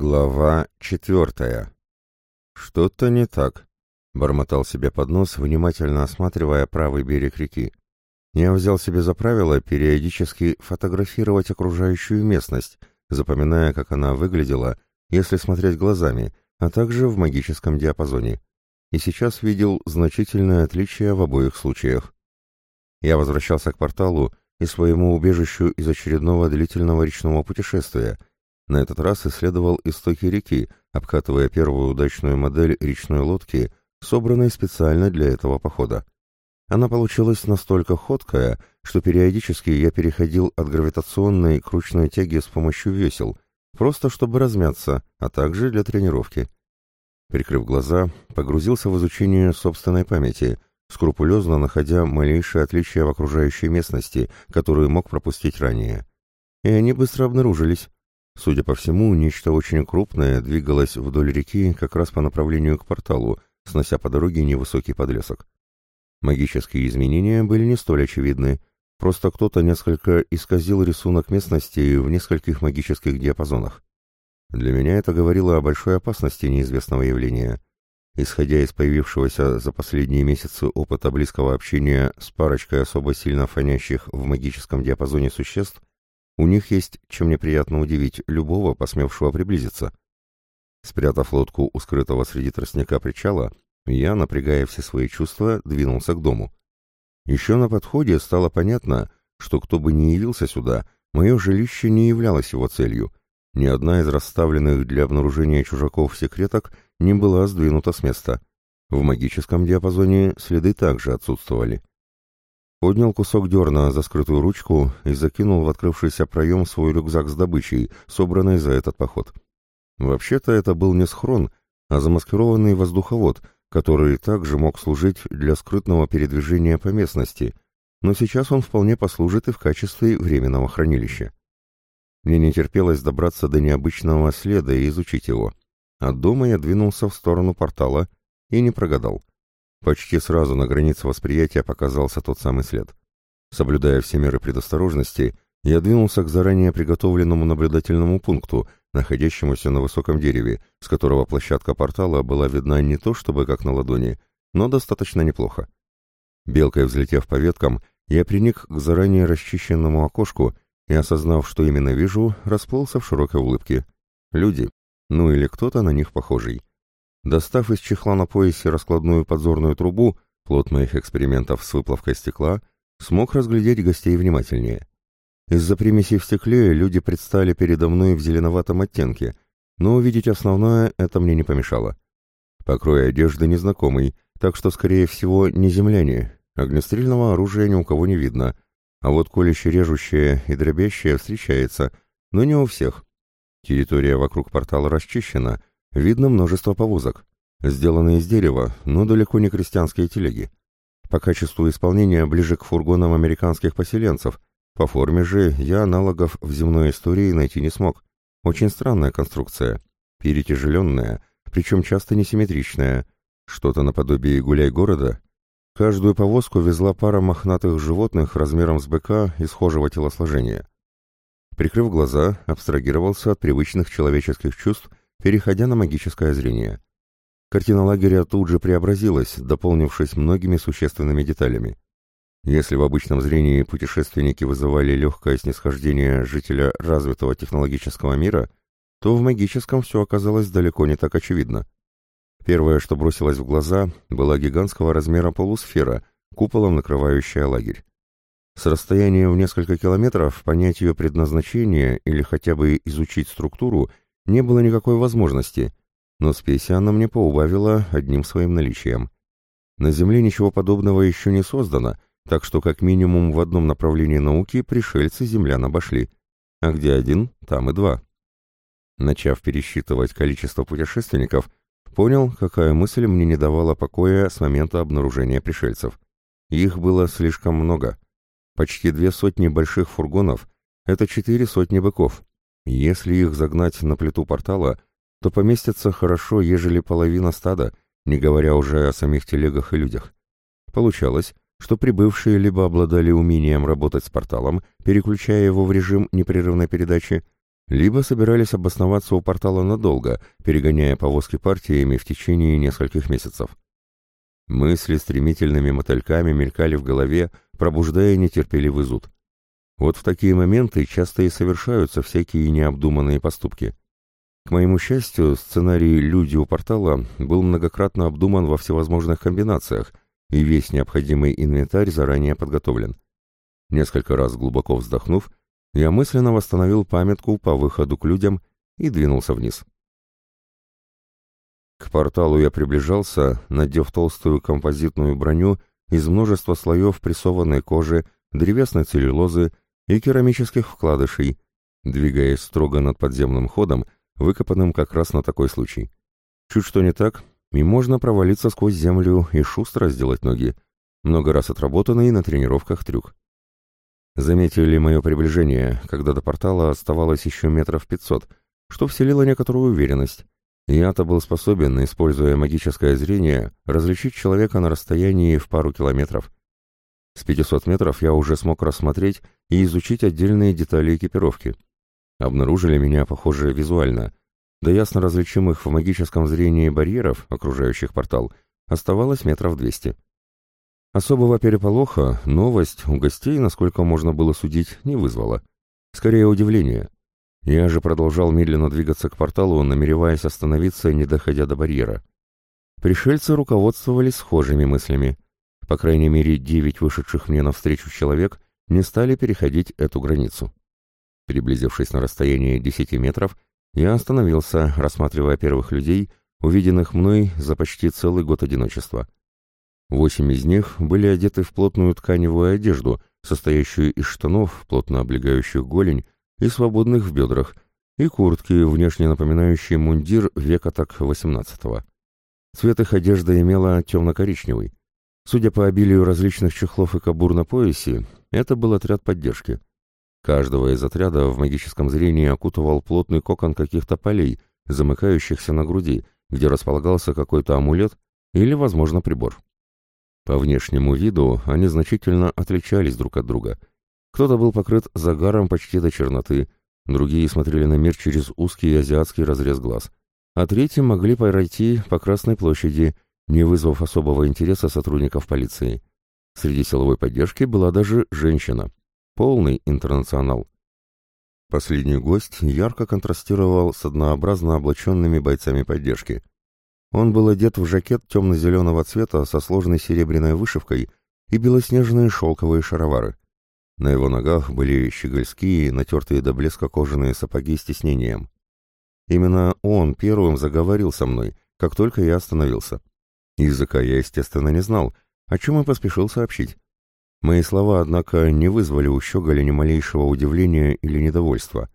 Глава четвертая. «Что-то не так», — бормотал себе под нос, внимательно осматривая правый берег реки. Я взял себе за правило периодически фотографировать окружающую местность, запоминая, как она выглядела, если смотреть глазами, а также в магическом диапазоне. И сейчас видел значительное отличие в обоих случаях. Я возвращался к порталу и своему убежищу из очередного длительного речного путешествия — на этот раз исследовал истоки реки, обкатывая первую удачную модель речной лодки, собранной специально для этого похода. Она получилась настолько ходкая, что периодически я переходил от гравитационной к ручной тяге с помощью весел, просто чтобы размяться, а также для тренировки. Прикрыв глаза, погрузился в изучение собственной памяти, скрупулезно находя малейшие отличия в окружающей местности, которые мог пропустить ранее. И они быстро обнаружились. Судя по всему, нечто очень крупное двигалось вдоль реки как раз по направлению к порталу, снося по дороге невысокий подлесок. Магические изменения были не столь очевидны, просто кто-то несколько исказил рисунок местности в нескольких магических диапазонах. Для меня это говорило о большой опасности неизвестного явления. Исходя из появившегося за последние месяцы опыта близкого общения с парочкой особо сильно фонящих в магическом диапазоне существ, у них есть чем неприятно удивить любого, посмевшего приблизиться. Спрятав лодку у скрытого среди тростника причала, я, напрягая все свои чувства, двинулся к дому. Еще на подходе стало понятно, что кто бы ни явился сюда, мое жилище не являлось его целью. Ни одна из расставленных для обнаружения чужаков секреток не была сдвинута с места. В магическом диапазоне следы также отсутствовали. Поднял кусок дерна за скрытую ручку и закинул в открывшийся проем свой рюкзак с добычей, собранной за этот поход. Вообще-то это был не схрон, а замаскированный воздуховод, который также мог служить для скрытного передвижения по местности, но сейчас он вполне послужит и в качестве временного хранилища. Мне не терпелось добраться до необычного следа и изучить его. От дома я двинулся в сторону портала и не прогадал. Почти сразу на границе восприятия показался тот самый след. Соблюдая все меры предосторожности, я двинулся к заранее приготовленному наблюдательному пункту, находящемуся на высоком дереве, с которого площадка портала была видна не то чтобы как на ладони, но достаточно неплохо. Белкой взлетев по веткам, я приник к заранее расчищенному окошку и, осознав, что именно вижу, расплылся в широкой улыбке. Люди, ну или кто-то на них похожий. Достав из чехла на поясе раскладную подзорную трубу, плод моих экспериментов с выплавкой стекла, смог разглядеть гостей внимательнее. Из-за примесей в стекле люди предстали передо мной в зеленоватом оттенке, но увидеть основное это мне не помешало. Покрой одежды незнакомый, так что, скорее всего, не земляне. Огнестрельного оружия ни у кого не видно, а вот колюще-режущее и дробящее встречается, но не у всех. Территория вокруг портала расчищена, Видно множество повозок, сделанные из дерева, но далеко не крестьянские телеги. По качеству исполнения ближе к фургонам американских поселенцев, по форме же я аналогов в земной истории найти не смог. Очень странная конструкция, перетяжеленная, причем часто несимметричная, что-то наподобие гуляй-города. Каждую повозку везла пара мохнатых животных размером с быка и схожего телосложения. Прикрыв глаза, абстрагировался от привычных человеческих чувств переходя на магическое зрение. Картина лагеря тут же преобразилась, дополнившись многими существенными деталями. Если в обычном зрении путешественники вызывали легкое снисхождение жителя развитого технологического мира, то в магическом все оказалось далеко не так очевидно. Первое, что бросилось в глаза, была гигантского размера полусфера, куполом накрывающая лагерь. С расстояния в несколько километров понять ее предназначение или хотя бы изучить структуру не было никакой возможности, но спеси она мне поубавила одним своим наличием. На Земле ничего подобного еще не создано, так что как минимум в одном направлении науки пришельцы землян обошли, а где один, там и два. Начав пересчитывать количество путешественников, понял, какая мысль мне не давала покоя с момента обнаружения пришельцев. Их было слишком много. Почти две сотни больших фургонов — это четыре сотни быков, если их загнать на плиту портала, то поместится хорошо, ежели половина стада, не говоря уже о самих телегах и людях. Получалось, что прибывшие либо обладали умением работать с порталом, переключая его в режим непрерывной передачи, либо собирались обосноваться у портала надолго, перегоняя повозки партиями в течение нескольких месяцев. Мысли стремительными мотыльками мелькали в голове, пробуждая нетерпеливый зуд. Вот в такие моменты часто и совершаются всякие необдуманные поступки. К моему счастью, сценарий «Люди у портала» был многократно обдуман во всевозможных комбинациях, и весь необходимый инвентарь заранее подготовлен. Несколько раз глубоко вздохнув, я мысленно восстановил памятку по выходу к людям и двинулся вниз. К порталу я приближался, надев толстую композитную броню из множества слоев прессованной кожи, древесной целлюлозы и керамических вкладышей, двигаясь строго над подземным ходом, выкопанным как раз на такой случай. Чуть что не так, и можно провалиться сквозь землю и шустро сделать ноги. Много раз отработанный на тренировках трюк. Заметили мое приближение, когда до портала оставалось еще метров пятьсот, что вселило некоторую уверенность. Я-то был способен, используя магическое зрение, различить человека на расстоянии в пару километров. С 500 метров я уже смог рассмотреть и изучить отдельные детали экипировки. Обнаружили меня, похоже, визуально. До ясно различимых в магическом зрении барьеров, окружающих портал, оставалось метров 200. Особого переполоха новость у гостей, насколько можно было судить, не вызвала. Скорее удивление. Я же продолжал медленно двигаться к порталу, намереваясь остановиться, не доходя до барьера. Пришельцы руководствовались схожими мыслями. По крайней мере, девять вышедших мне навстречу человек не стали переходить эту границу. Приблизившись на расстояние десяти метров, я остановился, рассматривая первых людей, увиденных мной за почти целый год одиночества. Восемь из них были одеты в плотную тканевую одежду, состоящую из штанов, плотно облегающих голень, и свободных в бедрах, и куртки, внешне напоминающие мундир века так XVIII. Цвет их одежды имела темно-коричневый. Судя по обилию различных чехлов и кобур на поясе, это был отряд поддержки. Каждого из отряда в магическом зрении окутывал плотный кокон каких-то полей, замыкающихся на груди, где располагался какой-то амулет или, возможно, прибор. По внешнему виду они значительно отличались друг от друга. Кто-то был покрыт загаром почти до черноты, другие смотрели на мир через узкий азиатский разрез глаз, а третьи могли пройти по Красной площади, не вызвав особого интереса сотрудников полиции. Среди силовой поддержки была даже женщина. Полный интернационал. Последний гость ярко контрастировал с однообразно облаченными бойцами поддержки – он был одет в жакет темно-зеленого цвета со сложной серебряной вышивкой и белоснежные шелковые шаровары. На его ногах были щегольские, натертые до блеска кожаные сапоги с тиснением. Именно он первым заговорил со мной, как только я остановился. Языка я, естественно, не знал, о чем и поспешил сообщить. Мои слова, однако, не вызвали у Щеголя ни малейшего удивления или недовольства.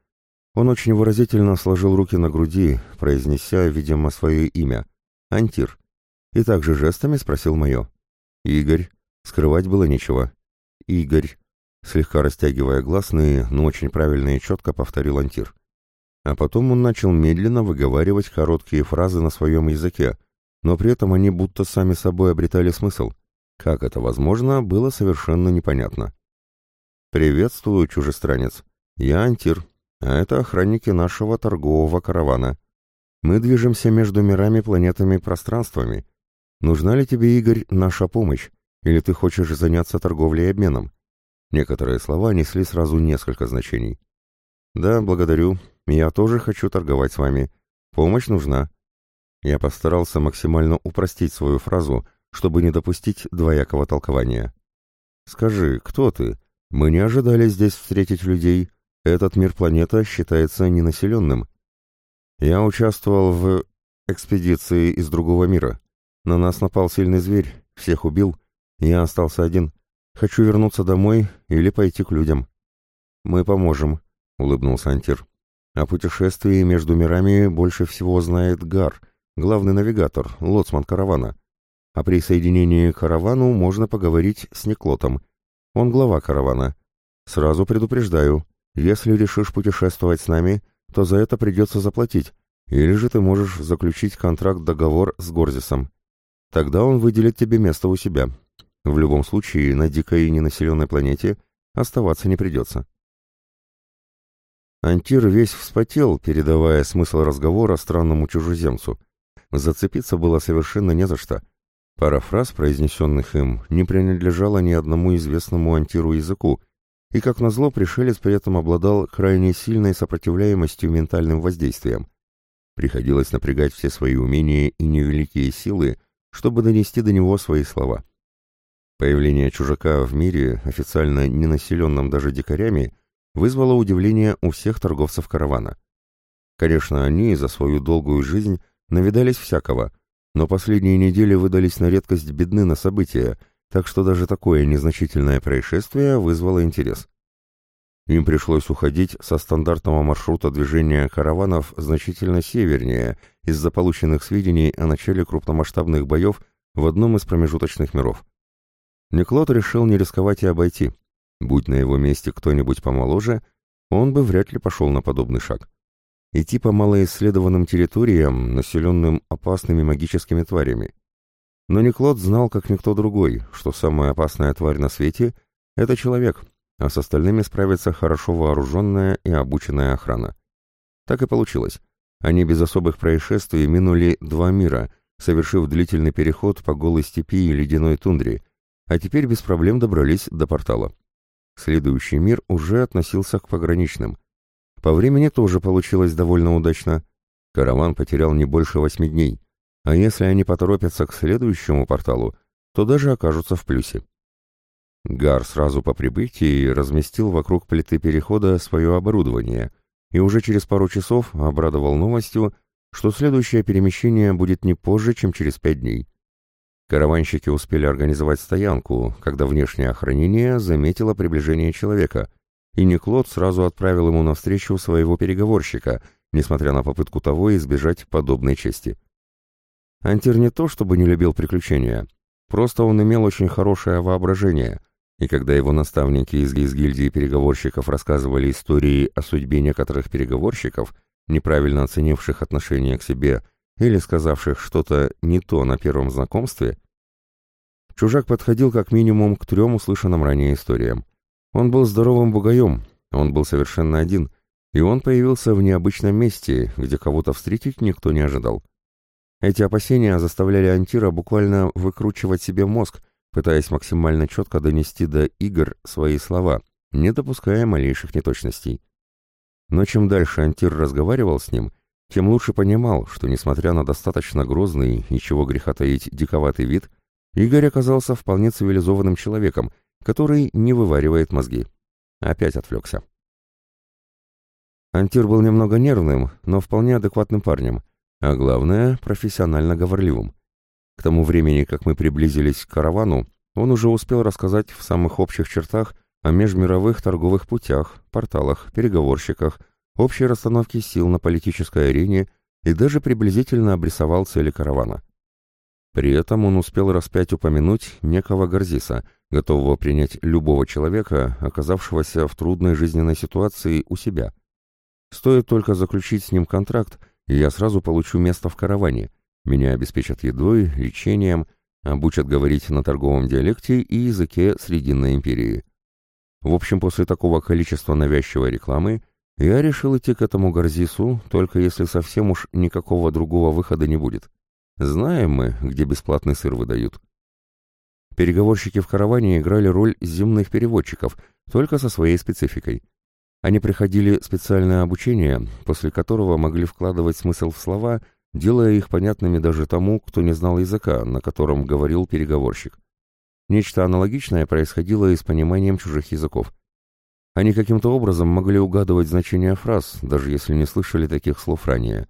Он очень выразительно сложил руки на груди, произнеся, видимо, свое имя — Антир. И также жестами спросил мое. Игорь. Скрывать было нечего. Игорь. Слегка растягивая гласные, но очень правильно и четко повторил Антир. А потом он начал медленно выговаривать короткие фразы на своем языке, но при этом они будто сами собой обретали смысл. Как это возможно, было совершенно непонятно. «Приветствую, чужестранец. Я Антир, а это охранники нашего торгового каравана. Мы движемся между мирами, планетами, пространствами. Нужна ли тебе, Игорь, наша помощь? Или ты хочешь заняться торговлей и обменом? Некоторые слова несли сразу несколько значений. Да, благодарю. Я тоже хочу торговать с вами. Помощь нужна. Я постарался максимально упростить свою фразу, чтобы не допустить двоякого толкования. Скажи, кто ты? Мы не ожидали здесь встретить людей. Этот мир-планета считается ненаселенным. Я участвовал в экспедиции из другого мира. На нас напал сильный зверь, всех убил. Я остался один. Хочу вернуться домой или пойти к людям. Мы поможем, улыбнулся Антир. О путешествии между мирами больше всего знает Гар, главный навигатор, лоцман каравана. О присоединении к каравану можно поговорить с Неклотом. Он глава каравана. Сразу предупреждаю, если решишь путешествовать с нами, то за это придется заплатить, или же ты можешь заключить контракт-договор с Горзисом. Тогда он выделит тебе место у себя. В любом случае, на дикой и ненаселенной планете оставаться не придется. Антир весь вспотел, передавая смысл разговора странному чужеземцу. Зацепиться было совершенно не за что. Пара фраз, произнесенных им, не принадлежала ни одному известному Антиру языку, и, как назло, пришелец при этом обладал крайне сильной сопротивляемостью ментальным воздействиям. Приходилось напрягать все свои умения и невеликие силы, чтобы донести до него свои слова. Появление чужака в мире, официально не населенном даже дикарями, вызвало удивление у всех торговцев каравана. Конечно, они за свою долгую жизнь навидались всякого, но последние недели выдались на редкость бедны на события, так что даже такое незначительное происшествие вызвало интерес. Им пришлось уходить со стандартного маршрута движения караванов значительно севернее из-за полученных сведений о начале крупномасштабных боев в одном из промежуточных миров. Никлот решил не рисковать и обойти. Будь на его месте кто-нибудь помоложе, он бы вряд ли пошел на подобный шаг. Идти по малоисследованным территориям, населенным опасными магическими тварями. Но Никлот знал, как никто другой, что самая опасная тварь на свете — это человек — а с остальными справится хорошо вооруженная и обученная охрана. Так и получилось. Они без особых происшествий минули два мира, совершив длительный переход по голой степи и ледяной тундре, а теперь без проблем добрались до портала. Следующий мир уже относился к пограничным. По времени тоже получилось довольно удачно. Караван потерял не больше восьми дней, а если они поторопятся к следующему порталу, то даже окажутся в плюсе. Гар сразу по прибытии разместил вокруг плиты перехода свое оборудование и уже через пару часов обрадовал новостью, что следующее перемещение будет не позже, чем через пять дней. Караванщики успели организовать стоянку, когда внешнее охранение заметило приближение человека, и Никлот сразу отправил ему навстречу своего переговорщика, несмотря на попытку того избежать подобной чести. Антир не то чтобы не любил приключения, просто он имел очень хорошее воображение — и когда его наставники из, из гильдии переговорщиков рассказывали истории о судьбе некоторых переговорщиков, неправильно оценивших отношение к себе или сказавших что-то не то на первом знакомстве, чужак подходил как минимум к трем услышанным ранее историям. Он был здоровым бугаем, он был совершенно один, и он появился в необычном месте, где кого-то встретить никто не ожидал. Эти опасения заставляли Антира буквально выкручивать себе мозг, пытаясь максимально четко донести до игр свои слова, не допуская малейших неточностей. Но чем дальше Антир разговаривал с ним, тем лучше понимал, что, несмотря на достаточно грозный и чего греха таить диковатый вид, Игорь оказался вполне цивилизованным человеком, который не вываривает мозги. Опять отвлекся. Антир был немного нервным, но вполне адекватным парнем, а главное, профессионально говорливым. К тому времени, как мы приблизились к каравану, он уже успел рассказать в самых общих чертах о межмировых торговых путях, порталах, переговорщиках, общей расстановке сил на политической арене и даже приблизительно обрисовал цели каравана. При этом он успел распять упомянуть некого Горзиса, готового принять любого человека, оказавшегося в трудной жизненной ситуации у себя. Стоит только заключить с ним контракт, и я сразу получу место в караване — меня обеспечат едой, лечением, обучат говорить на торговом диалекте и языке Срединной империи. В общем, после такого количества навязчивой рекламы я решил идти к этому Горзису, только если совсем уж никакого другого выхода не будет. Знаем мы, где бесплатный сыр выдают. Переговорщики в караване играли роль земных переводчиков, только со своей спецификой. Они приходили специальное обучение, после которого могли вкладывать смысл в слова делая их понятными даже тому, кто не знал языка, на котором говорил переговорщик. Нечто аналогичное происходило и с пониманием чужих языков. Они каким-то образом могли угадывать значение фраз, даже если не слышали таких слов ранее.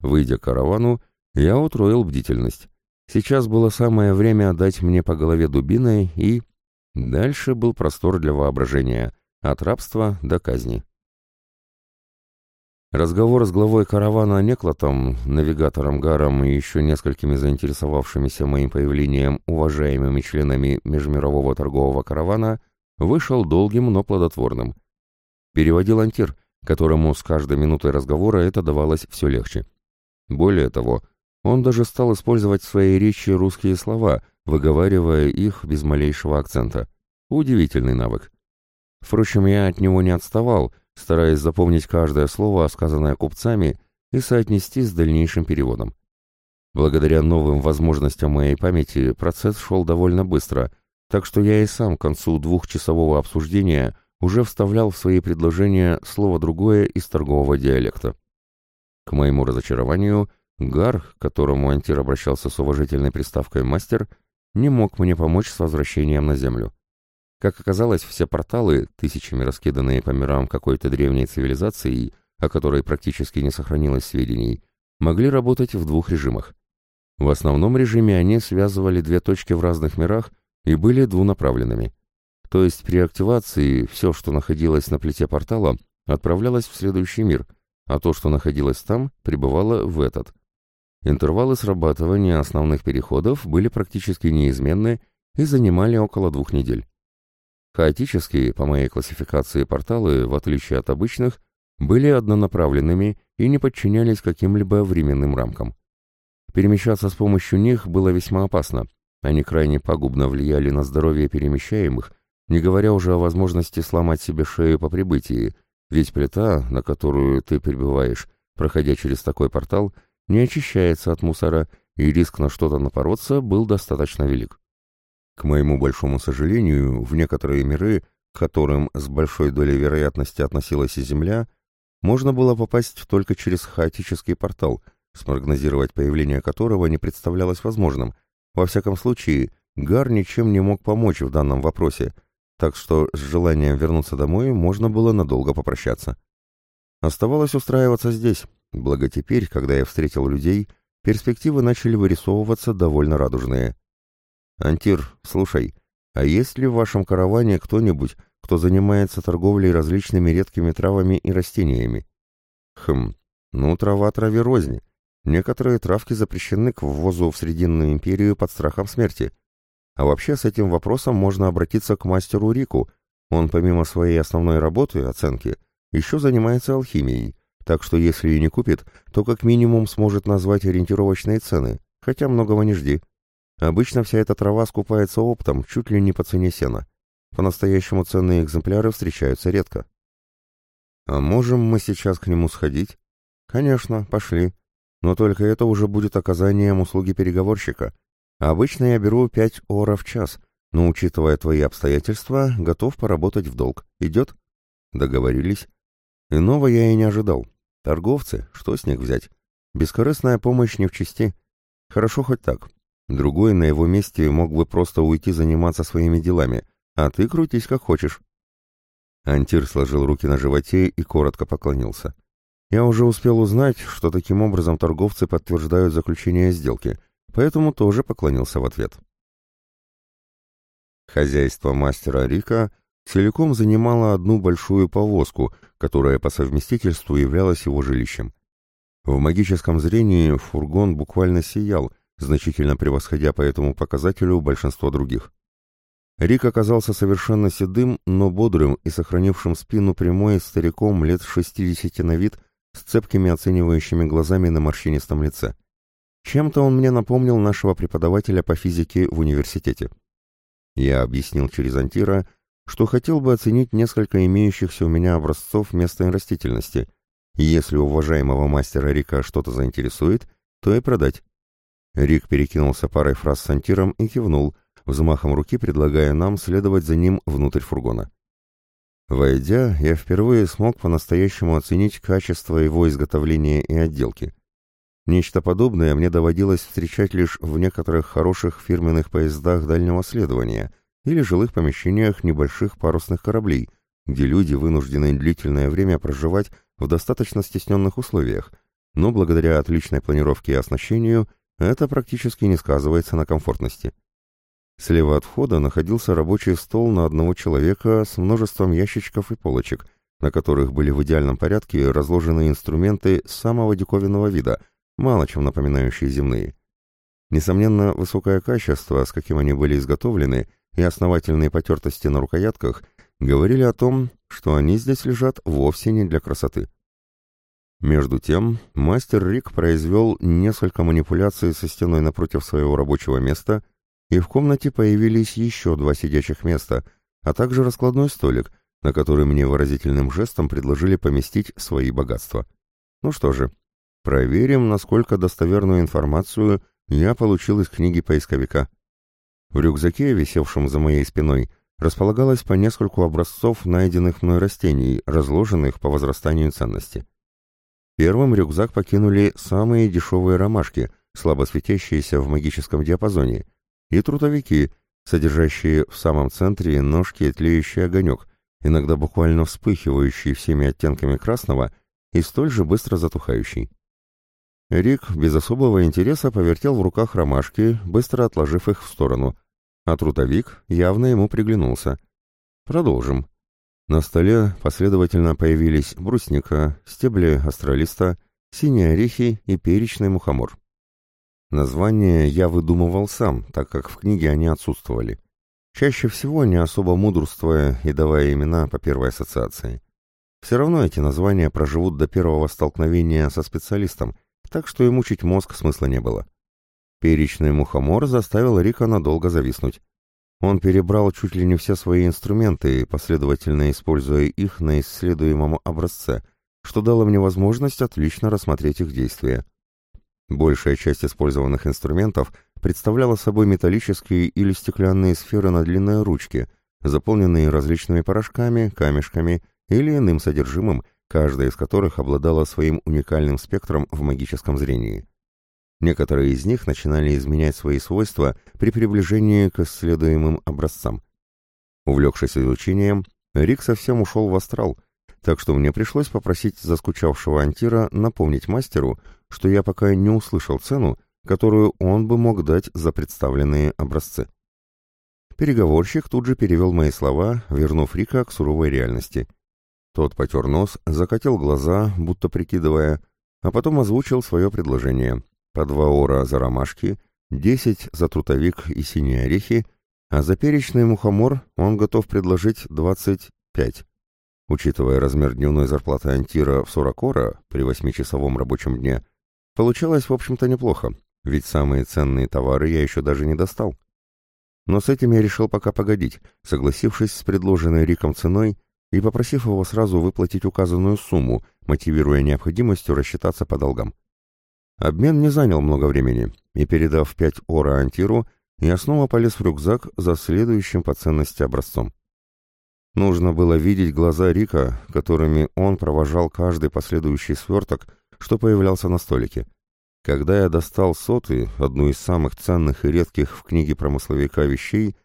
Выйдя к каравану, я утроил бдительность. Сейчас было самое время отдать мне по голове дубиной и... Дальше был простор для воображения, от рабства до казни. Разговор с главой каравана Неклотом, навигатором Гаром и еще несколькими заинтересовавшимися моим появлением уважаемыми членами межмирового торгового каравана вышел долгим, но плодотворным. Переводил Антир, которому с каждой минутой разговора это давалось все легче. Более того, он даже стал использовать в своей речи русские слова, выговаривая их без малейшего акцента. Удивительный навык. Впрочем, я от него не отставал, стараясь запомнить каждое слово, сказанное купцами, и соотнести с дальнейшим переводом. Благодаря новым возможностям моей памяти процесс шел довольно быстро, так что я и сам к концу двухчасового обсуждения уже вставлял в свои предложения слово другое из торгового диалекта. К моему разочарованию, Гар, к которому Антир обращался с уважительной приставкой «мастер», не мог мне помочь с возвращением на Землю. Как оказалось, все порталы, тысячами раскиданные по мирам какой-то древней цивилизации, о которой практически не сохранилось сведений, могли работать в двух режимах. В основном режиме они связывали две точки в разных мирах и были двунаправленными. То есть при активации все, что находилось на плите портала, отправлялось в следующий мир, а то, что находилось там, пребывало в этот. Интервалы срабатывания основных переходов были практически неизменны и занимали около двух недель. Хаотические, по моей классификации, порталы, в отличие от обычных, были однонаправленными и не подчинялись каким-либо временным рамкам. Перемещаться с помощью них было весьма опасно, они крайне пагубно влияли на здоровье перемещаемых, не говоря уже о возможности сломать себе шею по прибытии, ведь плита, на которую ты прибываешь, проходя через такой портал, не очищается от мусора, и риск на что-то напороться был достаточно велик. К моему большому сожалению, в некоторые миры, к которым с большой долей вероятности относилась и Земля, можно было попасть только через хаотический портал, спрогнозировать появление которого не представлялось возможным, во всяком случае, Гар ничем не мог помочь в данном вопросе, так что с желанием вернуться домой можно было надолго попрощаться. Оставалось устраиваться здесь, благо теперь, когда я встретил людей, перспективы начали вырисовываться довольно радужные. «Антир, слушай, а есть ли в вашем караване кто-нибудь, кто занимается торговлей различными редкими травами и растениями?» «Хм, ну трава траве розни. Некоторые травки запрещены к ввозу в Срединную империю под страхом смерти. А вообще с этим вопросом можно обратиться к мастеру Рику. Он помимо своей основной работы, оценки, еще занимается алхимией, так что если и не купит, то как минимум сможет назвать ориентировочные цены, хотя многого не жди. Обычно вся эта трава скупается оптом, чуть ли не по цене сена. По-настоящему ценные экземпляры встречаются редко. А можем мы сейчас к нему сходить? Конечно, пошли. Но только это уже будет оказанием услуги переговорщика. Обычно я беру пять ора в час, но, учитывая твои обстоятельства, готов поработать в долг. Идет? Договорились. Иного я и не ожидал. Торговцы, что с них взять? Бескорыстная помощь не в чести. Хорошо хоть так. Другой на его месте мог бы просто уйти заниматься своими делами, а ты крутись как хочешь. Антир сложил руки на животе и коротко поклонился. Я уже успел узнать, что таким образом торговцы подтверждают заключение сделки, поэтому тоже поклонился в ответ. Хозяйство мастера Рика целиком занимало одну большую повозку, которая по совместительству являлась его жилищем. В магическом зрении фургон буквально сиял, значительно превосходя по этому показателю большинство других. Рик оказался совершенно седым, но бодрым и сохранившим спину прямой стариком лет 60 на вид с цепкими оценивающими глазами на морщинистом лице. Чем-то он мне напомнил нашего преподавателя по физике в университете. Я объяснил через Антира, что хотел бы оценить несколько имеющихся у меня образцов местной растительности, и если уважаемого мастера Рика что-то заинтересует, то и продать. Рик перекинулся парой фраз с Антиром и кивнул, взмахом руки предлагая нам следовать за ним внутрь фургона. Войдя, я впервые смог по-настоящему оценить качество его изготовления и отделки. Нечто подобное мне доводилось встречать лишь в некоторых хороших фирменных поездах дальнего следования или жилых помещениях небольших парусных кораблей, где люди вынуждены длительное время проживать в достаточно стесненных условиях, но благодаря отличной планировке и оснащению это практически не сказывается на комфортности. Слева от входа находился рабочий стол на одного человека с множеством ящичков и полочек, на которых были в идеальном порядке разложены инструменты самого диковинного вида, мало чем напоминающие земные. Несомненно, высокое качество, с каким они были изготовлены, и основательные потертости на рукоятках говорили о том, что они здесь лежат вовсе не для красоты. Между тем, мастер Рик произвел несколько манипуляций со стеной напротив своего рабочего места и в комнате появились еще два сидячих места, а также раскладной столик, на который мне выразительным жестом предложили поместить свои богатства. Ну что же, проверим, насколько достоверную информацию я получил из книги поисковика. В рюкзаке, висевшем за моей спиной, располагалось по нескольку образцов найденных мной растений, разложенных по возрастанию ценности. Первым рюкзак покинули самые дешевые ромашки, слабо светящиеся в магическом диапазоне, и трутовики, содержащие в самом центре ножки и тлеющий огонек, иногда буквально вспыхивающий всеми оттенками красного и столь же быстро затухающий. Рик без особого интереса повертел в руках ромашки, быстро отложив их в сторону, а трутовик явно ему приглянулся. Продолжим. На столе последовательно появились брусника, стебли астролиста, синие орехи и перечный мухомор. Названия я выдумывал сам, так как в книге они отсутствовали. Чаще всего не особо мудрствуя и давая имена по первой ассоциации. Все равно эти названия проживут до первого столкновения со специалистом, так что и мучить мозг смысла не было. Перечный мухомор заставил Рика надолго зависнуть. Он перебрал чуть ли не все свои инструменты, последовательно используя их на исследуемом образце, что дало мне возможность отлично рассмотреть их действия. Большая часть использованных инструментов представляла собой металлические или стеклянные сферы на длинной ручке, заполненные различными порошками, камешками или иным содержимым, каждая из которых обладала своим уникальным спектром в магическом зрении. Некоторые из них начинали изменять свои свойства при приближении к исследуемым образцам. Увлекшись изучением, Рик совсем ушел в астрал, так что мне пришлось попросить заскучавшего Антира напомнить мастеру, что я пока не услышал цену, которую он бы мог дать за представленные образцы. Переговорщик тут же перевел мои слова, вернув Рика к суровой реальности. Тот потер нос, закатил глаза, будто прикидывая, а потом озвучил свое предложение по два ора за ромашки, десять за трутовик и синие орехи, а за перечный мухомор он готов предложить двадцать пять. Учитывая размер дневной зарплаты Антира в 40 ора при восьмичасовом рабочем дне, получалось, в общем-то, неплохо, ведь самые ценные товары я еще даже не достал. Но с этим я решил пока погодить, согласившись с предложенной Риком ценой и попросив его сразу выплатить указанную сумму, мотивируя необходимостью рассчитаться по долгам. Обмен не занял много времени, и, передав пять ора Антиру, я снова полез в рюкзак за следующим по ценности образцом. Нужно было видеть глаза Рика, которыми он провожал каждый последующий сверток, что появлялся на столике. Когда я достал соты, одну из самых ценных и редких в книге промысловика вещей,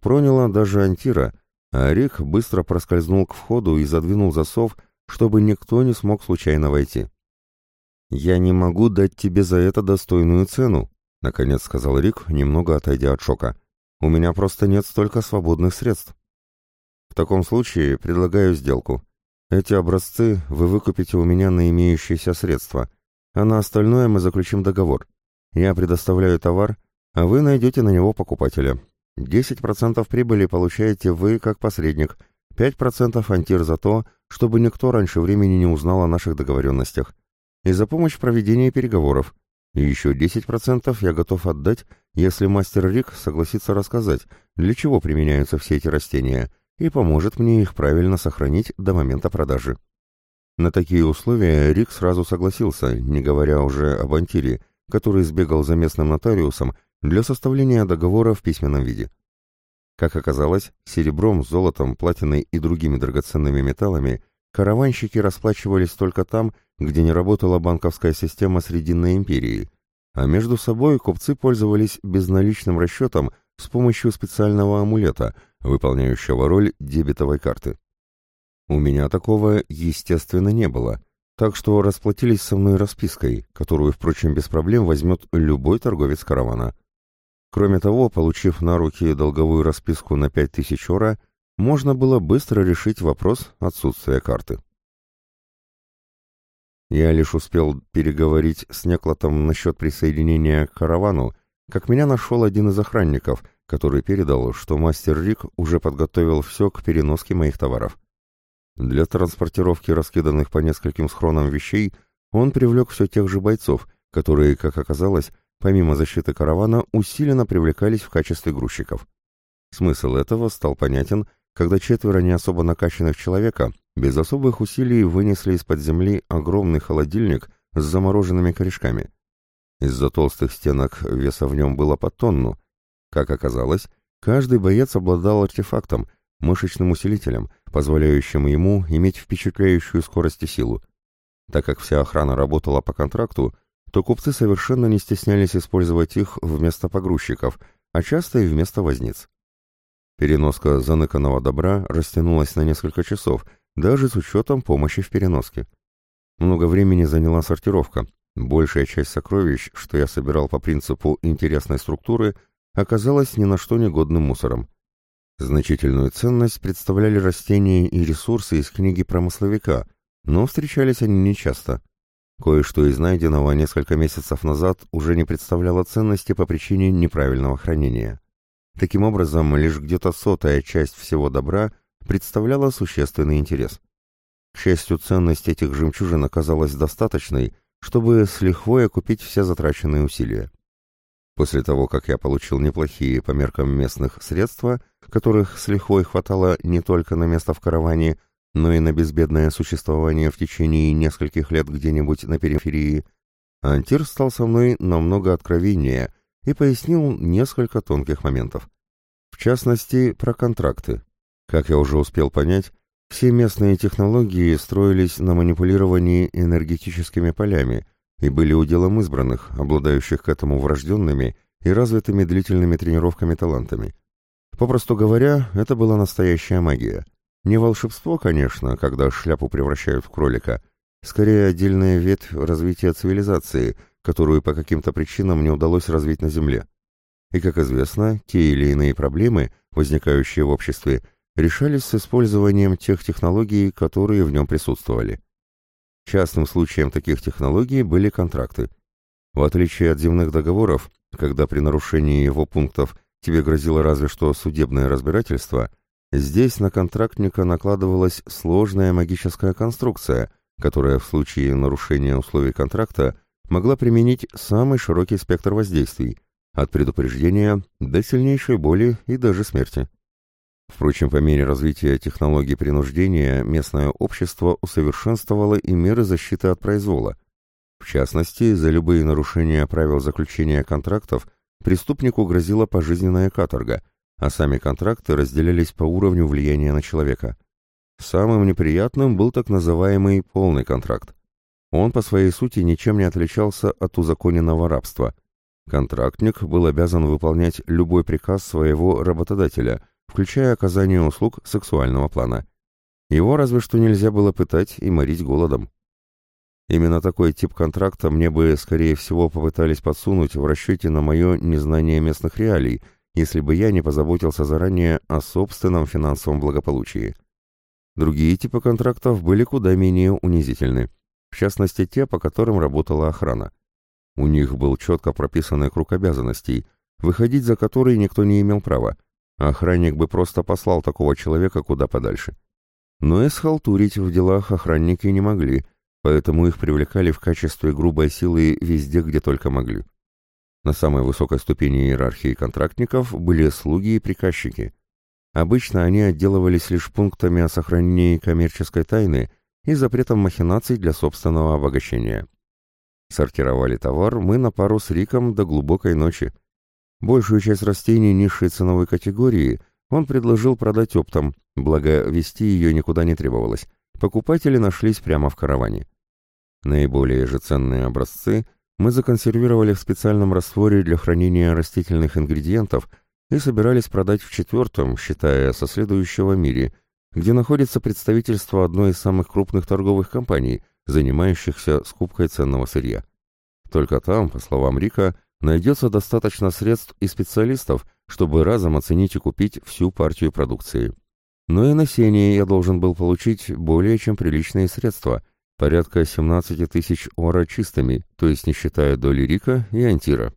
проняла даже Антира, а Рик быстро проскользнул к входу и задвинул засов, чтобы никто не смог случайно войти. «Я не могу дать тебе за это достойную цену», — наконец сказал Рик, немного отойдя от шока. «У меня просто нет столько свободных средств». «В таком случае предлагаю сделку. Эти образцы вы выкупите у меня на имеющиеся средства, а на остальное мы заключим договор. Я предоставляю товар, а вы найдете на него покупателя. 10% прибыли получаете вы как посредник, 5% антир за то, чтобы никто раньше времени не узнал о наших договоренностях и за помощь в проведении переговоров. И еще 10% я готов отдать, если мастер Рик согласится рассказать, для чего применяются все эти растения, и поможет мне их правильно сохранить до момента продажи. На такие условия Рик сразу согласился, не говоря уже об Антире, который сбегал за местным нотариусом для составления договора в письменном виде. Как оказалось, серебром, золотом, платиной и другими драгоценными металлами караванщики расплачивались только там, где не работала банковская система Срединной империи, а между собой купцы пользовались безналичным расчетом с помощью специального амулета, выполняющего роль дебетовой карты. У меня такого, естественно, не было, так что расплатились со мной распиской, которую, впрочем, без проблем возьмет любой торговец каравана. Кроме того, получив на руки долговую расписку на 5000 ора, можно было быстро решить вопрос отсутствия карты. Я лишь успел переговорить с Неклотом насчет присоединения к каравану, как меня нашел один из охранников, который передал, что мастер Рик уже подготовил все к переноске моих товаров. Для транспортировки раскиданных по нескольким схронам вещей он привлек все тех же бойцов, которые, как оказалось, помимо защиты каравана, усиленно привлекались в качестве грузчиков. Смысл этого стал понятен, когда четверо не особо накачанных человека без особых усилий вынесли из-под земли огромный холодильник с замороженными корешками. Из-за толстых стенок веса в нем было под тонну. Как оказалось, каждый боец обладал артефактом, мышечным усилителем, позволяющим ему иметь впечатляющую скорость и силу. Так как вся охрана работала по контракту, то купцы совершенно не стеснялись использовать их вместо погрузчиков, а часто и вместо возниц. Переноска заныканного добра растянулась на несколько часов, даже с учетом помощи в переноске. Много времени заняла сортировка. Большая часть сокровищ, что я собирал по принципу интересной структуры, оказалась ни на что негодным мусором. Значительную ценность представляли растения и ресурсы из книги промысловика, но встречались они нечасто. Кое-что из найденного несколько месяцев назад уже не представляло ценности по причине неправильного хранения. Таким образом, лишь где-то сотая часть всего добра представляла существенный интерес. К счастью, ценность этих жемчужин оказалась достаточной, чтобы с лихвой окупить все затраченные усилия. После того, как я получил неплохие по меркам местных средства, которых с лихвой хватало не только на место в караване, но и на безбедное существование в течение нескольких лет где-нибудь на периферии, Антир стал со мной намного откровеннее и пояснил несколько тонких моментов. В частности, про контракты. Как я уже успел понять, все местные технологии строились на манипулировании энергетическими полями – и были уделом избранных, обладающих к этому врожденными и развитыми длительными тренировками талантами. Попросту говоря, это была настоящая магия. Не волшебство, конечно, когда шляпу превращают в кролика, скорее отдельная ветвь развития цивилизации, которую по каким-то причинам не удалось развить на Земле. И, как известно, те или иные проблемы, возникающие в обществе, решались с использованием тех технологий, которые в нем присутствовали. Частным случаем таких технологий были контракты. В отличие от земных договоров, когда при нарушении его пунктов тебе грозило разве что судебное разбирательство, здесь на контрактника накладывалась сложная магическая конструкция, которая в случае нарушения условий контракта могла применить самый широкий спектр воздействий, от предупреждения до сильнейшей боли и даже смерти. Впрочем, по мере развития технологий принуждения местное общество усовершенствовало и меры защиты от произвола. В частности, за любые нарушения правил заключения контрактов преступнику грозила пожизненная каторга, а сами контракты разделялись по уровню влияния на человека. Самым неприятным был так называемый полный контракт. Он по своей сути ничем не отличался от узаконенного рабства. Контрактник был обязан выполнять любой приказ своего работодателя – включая оказание услуг сексуального плана. Его разве что нельзя было пытать и морить голодом. Именно такой тип контракта мне бы, скорее всего, попытались подсунуть в расчете на мое незнание местных реалий, если бы я не позаботился заранее о собственном финансовом благополучии. Другие типы контрактов были куда менее унизительны, в частности те, по которым работала охрана. У них был четко прописанный круг обязанностей, выходить за который никто не имел права, Охранник бы просто послал такого человека куда подальше. Но и схалтурить в делах охранники не могли, поэтому их привлекали в качестве грубой силы везде, где только могли. На самой высокой ступени иерархии контрактников были слуги и приказчики. Обычно они отделывались лишь пунктами о сохранении коммерческой тайны и запретом махинаций для собственного обогащения. Сортировали товар мы на пару с Риком до глубокой ночи, Большую часть растений низшей ценовой категории он предложил продать оптом, благо вести ее никуда не требовалось. Покупатели нашлись прямо в караване. Наиболее же ценные образцы мы законсервировали в специальном растворе для хранения растительных ингредиентов и собирались продать в четвертом, считая со следующего мире, где находится представительство одной из самых крупных торговых компаний, занимающихся скупкой ценного сырья. Только там, по словам Рика, найдется достаточно средств и специалистов, чтобы разом оценить и купить всю партию продукции. Но и на сене я должен был получить более чем приличные средства, порядка 17 тысяч ора чистыми, то есть не считая доли Рика и Антира.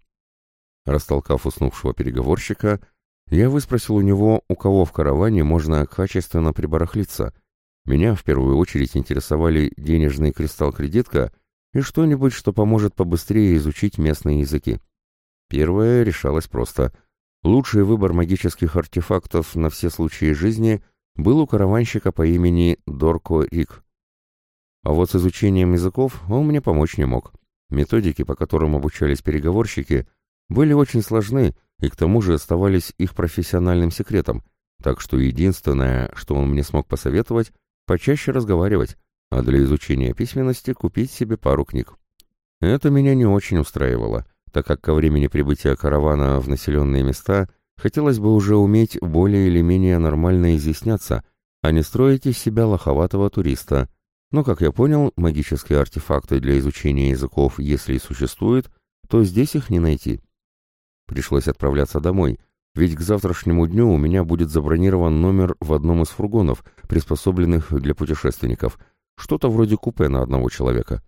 Растолкав уснувшего переговорщика, я выспросил у него, у кого в караване можно качественно прибарахлиться. Меня в первую очередь интересовали денежный кристалл-кредитка и что-нибудь, что поможет побыстрее изучить местные языки. Первое решалось просто. Лучший выбор магических артефактов на все случаи жизни был у караванщика по имени Дорко Рик. А вот с изучением языков он мне помочь не мог. Методики, по которым обучались переговорщики, были очень сложны и к тому же оставались их профессиональным секретом, так что единственное, что он мне смог посоветовать, почаще разговаривать, а для изучения письменности купить себе пару книг. Это меня не очень устраивало, так как ко времени прибытия каравана в населенные места хотелось бы уже уметь более или менее нормально изъясняться, а не строить из себя лоховатого туриста. Но, как я понял, магические артефакты для изучения языков, если и существуют, то здесь их не найти. Пришлось отправляться домой, ведь к завтрашнему дню у меня будет забронирован номер в одном из фургонов, приспособленных для путешественников, что-то вроде купе на одного человека.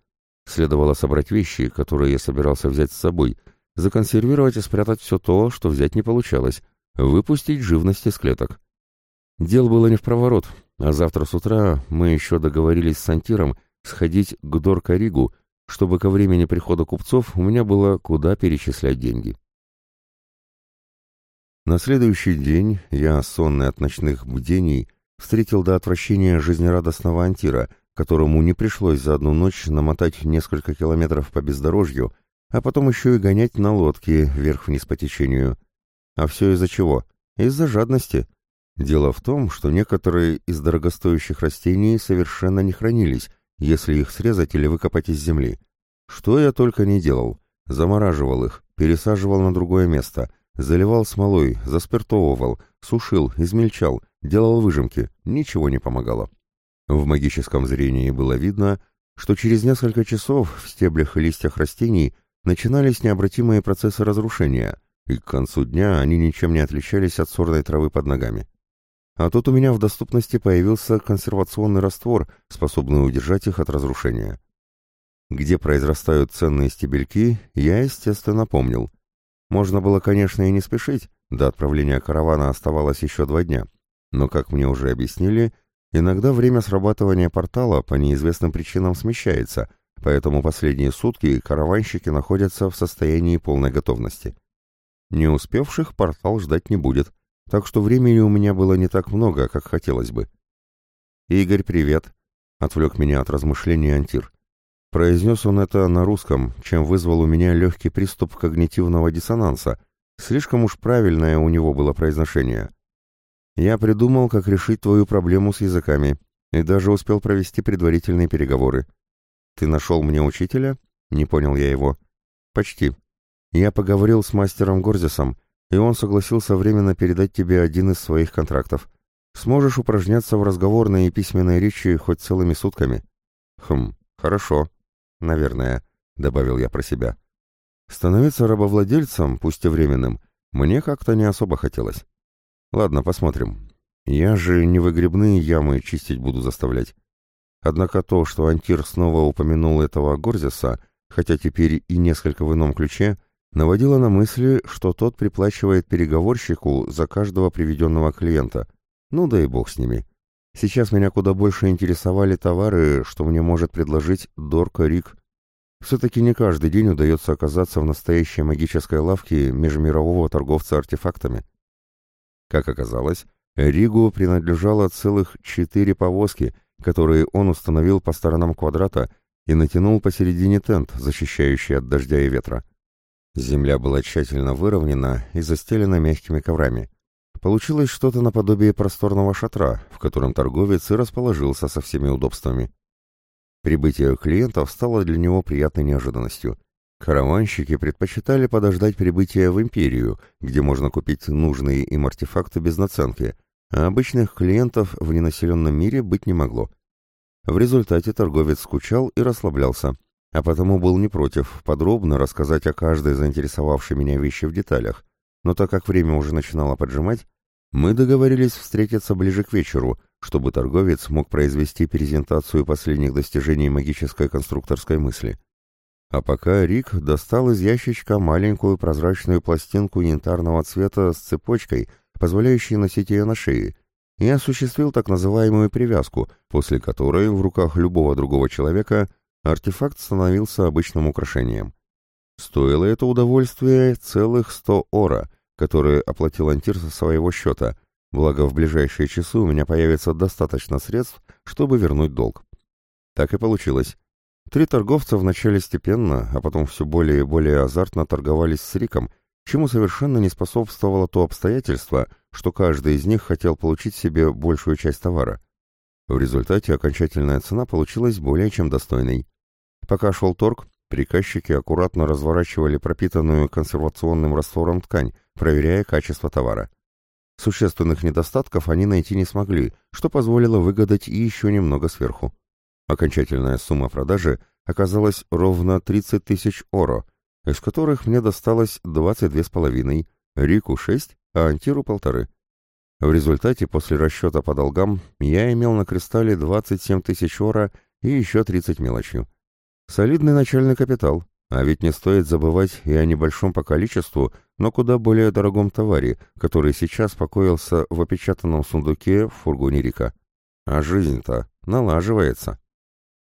Следовало собрать вещи, которые я собирался взять с собой, законсервировать и спрятать все то, что взять не получалось, выпустить живность из клеток. Дел было не в проворот, а завтра с утра мы еще договорились с Сантиром сходить к Дор-Каригу, чтобы ко времени прихода купцов у меня было куда перечислять деньги. На следующий день я, сонный от ночных бдений, встретил до отвращения жизнерадостного Антира, которому не пришлось за одну ночь намотать несколько километров по бездорожью, а потом еще и гонять на лодке вверх-вниз по течению. А все из-за чего? Из-за жадности. Дело в том, что некоторые из дорогостоящих растений совершенно не хранились, если их срезать или выкопать из земли. Что я только не делал. Замораживал их, пересаживал на другое место, заливал смолой, заспиртовывал, сушил, измельчал, делал выжимки. Ничего не помогало. В магическом зрении было видно, что через несколько часов в стеблях и листьях растений начинались необратимые процессы разрушения, и к концу дня они ничем не отличались от сорной травы под ногами. А тут у меня в доступности появился консервационный раствор, способный удержать их от разрушения. Где произрастают ценные стебельки, я, естественно, помнил. Можно было, конечно, и не спешить, до отправления каравана оставалось еще два дня. Но, как мне уже объяснили, иногда время срабатывания портала по неизвестным причинам смещается, поэтому последние сутки караванщики находятся в состоянии полной готовности. Не успевших портал ждать не будет, так что времени у меня было не так много, как хотелось бы. «Игорь, привет!» — отвлек меня от размышлений Антир. Произнес он это на русском, чем вызвал у меня легкий приступ когнитивного диссонанса. Слишком уж правильное у него было произношение. «Я придумал, как решить твою проблему с языками, и даже успел провести предварительные переговоры. Ты нашел мне учителя?» Не понял я его. «Почти. Я поговорил с мастером Горзисом, и он согласился временно передать тебе один из своих контрактов. Сможешь упражняться в разговорной и письменной речи хоть целыми сутками». «Хм, хорошо. Наверное», — добавил я про себя. «Становиться рабовладельцем, пусть и временным, мне как-то не особо хотелось. Ладно, посмотрим. Я же не выгребные ямы чистить буду заставлять. Однако то, что Антир снова упомянул этого Горзиса, хотя теперь и несколько в ином ключе, наводило на мысли, что тот приплачивает переговорщику за каждого приведенного клиента. Ну да и бог с ними. Сейчас меня куда больше интересовали товары, что мне может предложить Дорка Рик. Все-таки не каждый день удается оказаться в настоящей магической лавке межмирового торговца артефактами. Как оказалось, Ригу принадлежало целых четыре повозки, которые он установил по сторонам квадрата и натянул посередине тент, защищающий от дождя и ветра. Земля была тщательно выровнена и застелена мягкими коврами. Получилось что-то наподобие просторного шатра, в котором торговец и расположился со всеми удобствами. Прибытие клиентов стало для него приятной неожиданностью. Караванщики предпочитали подождать прибытия в империю, где можно купить нужные им артефакты без наценки, а обычных клиентов в ненаселенном мире быть не могло. В результате торговец скучал и расслаблялся, а потому был не против подробно рассказать о каждой заинтересовавшей меня вещи в деталях, но так как время уже начинало поджимать, мы договорились встретиться ближе к вечеру, чтобы торговец мог произвести презентацию последних достижений магической конструкторской мысли. А пока Рик достал из ящичка маленькую прозрачную пластинку янтарного цвета с цепочкой — позволяющий носить ее на шее, и осуществил так называемую привязку, после которой в руках любого другого человека артефакт становился обычным украшением. Стоило это удовольствие целых сто ора, которые оплатил Антир со своего счета, благо в ближайшие часы у меня появится достаточно средств, чтобы вернуть долг. Так и получилось. Три торговца вначале степенно, а потом все более и более азартно торговались с Риком, чему совершенно не способствовало то обстоятельство, что каждый из них хотел получить себе большую часть товара. В результате окончательная цена получилась более чем достойной. Пока шел торг, приказчики аккуратно разворачивали пропитанную консервационным раствором ткань, проверяя качество товара. Существенных недостатков они найти не смогли, что позволило выгадать и еще немного сверху. Окончательная сумма продажи оказалась ровно 30 тысяч оро, из которых мне досталось 22,5, Рику 6, а Антиру полторы. В результате, после расчета по долгам, я имел на кристалле 27 тысяч оро и еще 30 мелочью. Солидный начальный капитал, а ведь не стоит забывать и о небольшом по количеству, но куда более дорогом товаре, который сейчас покоился в опечатанном сундуке в фургоне Рика. А жизнь-то налаживается.